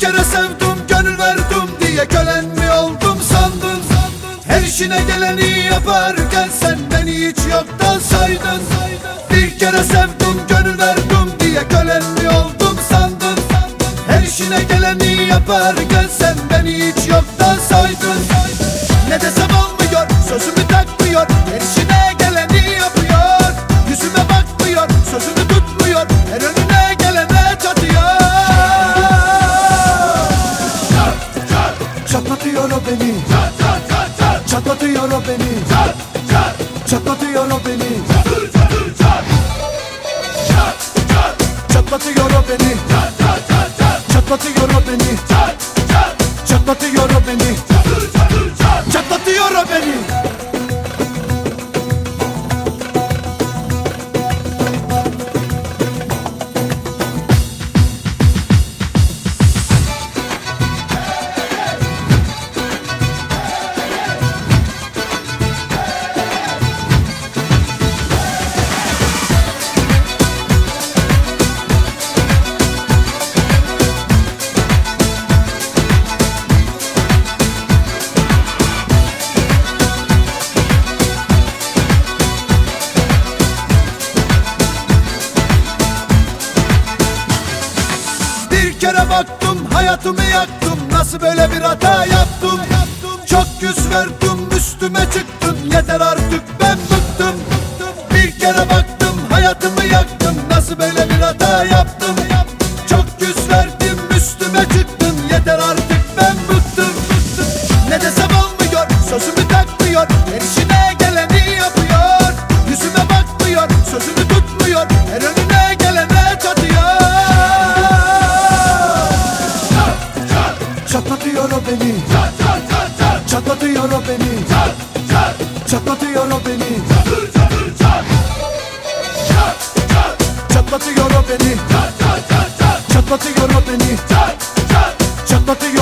kere sevdim gönül verdim diye kölen mi oldum sandın? Her işine geleni yaparken sen beni hiç yoktan saydın. Bir kere sevdim gönül verdim diye kölen mi oldum sandın? Her işine geleni yaparken sen beni hiç yoktan saydın. Ne desem olmuyor sözümü takmıyor her şey Çatlatıyor o beni. Çat çat Çatlatıyor o beni. Çatır çatır çat Çat çat Çatlatıyor o beni. Çat çat çat çat Çatlatıyor o beni. Çat çat Çatlatıyor o beni. Baktım hayatımı yaktım. Nasıl böyle bir hata yaptım? Çok yüz verdim üstüme çıktın Yeter artık ben bıktım. Bir kere baktım hayatımı yaktım. Nasıl böyle bir hata yaptım? Çok yüz verdim üstüme çıktın Yeter artık Çatlatıyor o beni. Çat çat çat çat. Çatlatıyor o beni. Çat çat. Çatlatıyor o beni. Çatır çatır çat. Çat çat. Çatlatıyor o beni. Çat çat çat çat. Çatlatıyor o beni. Çat çat. Çatlatıyor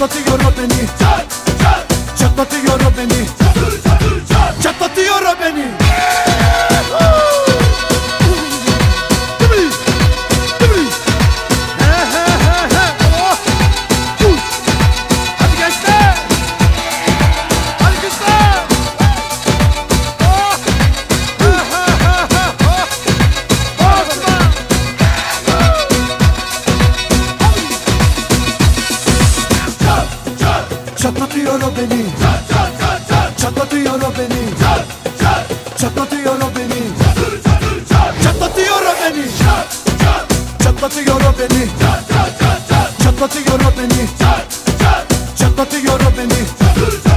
Çatlatıyor beni. Çat çat. Çatlatıyor Çat çat Çatlatıyor o beni. Çat çat çat çat Çatlatıyor o beni. Çat çat Çatlatıyor o beni. Çat çat